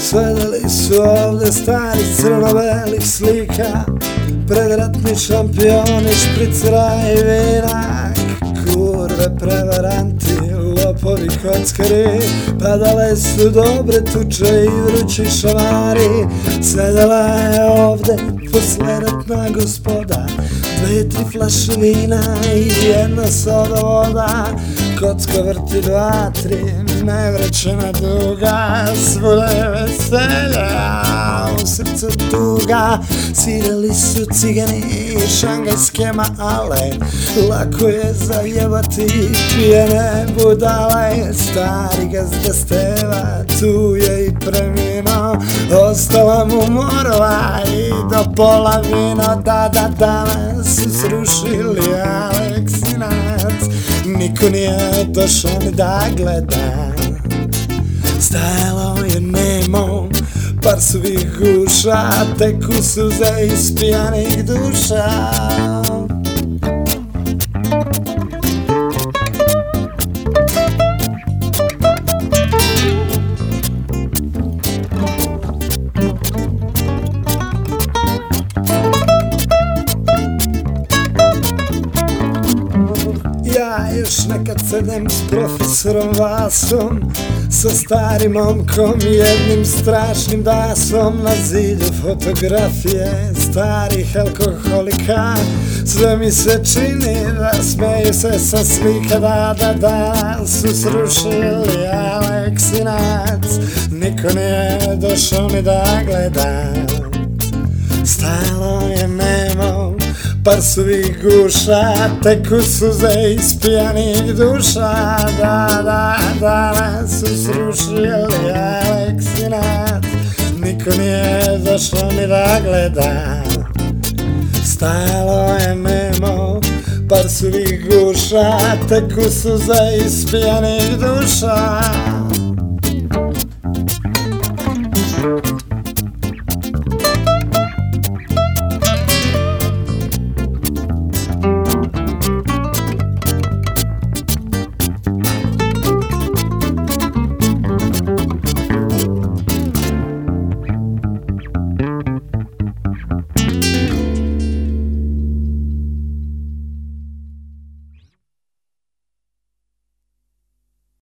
Svedeli su ovdje stari crno-belih slika Predratni šampioni, špricera i vina Kurve, prevaranti, lopovi, kockari Padale su dobre tuče i vrući šamari Sedela je ovdje posledatna gospoda. Dve, tri flaše vina i jedna soda voda. Kocka vrti dva, tri, nevraćena duga Svuda veselja, srcu tuga. Svirali su cigani i šangajske male. Lako je zajebati pijene budale Stari gazda Steva tu je i premino Ostala mu morova i do pola vino Da, da, danas su srušili Aleksinac Niko nije došao ni da gleda. Stajalo je nemo Par suvih guša Teku suze iz pijanih duša Ja još nekad sedem s profesorom Vasom Sa starim momkom jednim strašnim dasom. Na zidu fotografije starih alkoholika. Sve mi se čini da smeju se sa slika Da, da, da su srušili Aleksinac. Niko nije došao ni da gleda. Stajalo je nemo pa svi guša Teku suze iz pijanih duša. Da, da, da nas su srušili Aleksinat Niko nije došlo ni da gleda. Stalo je memo par svih guša Teku suze iz pijanih duša.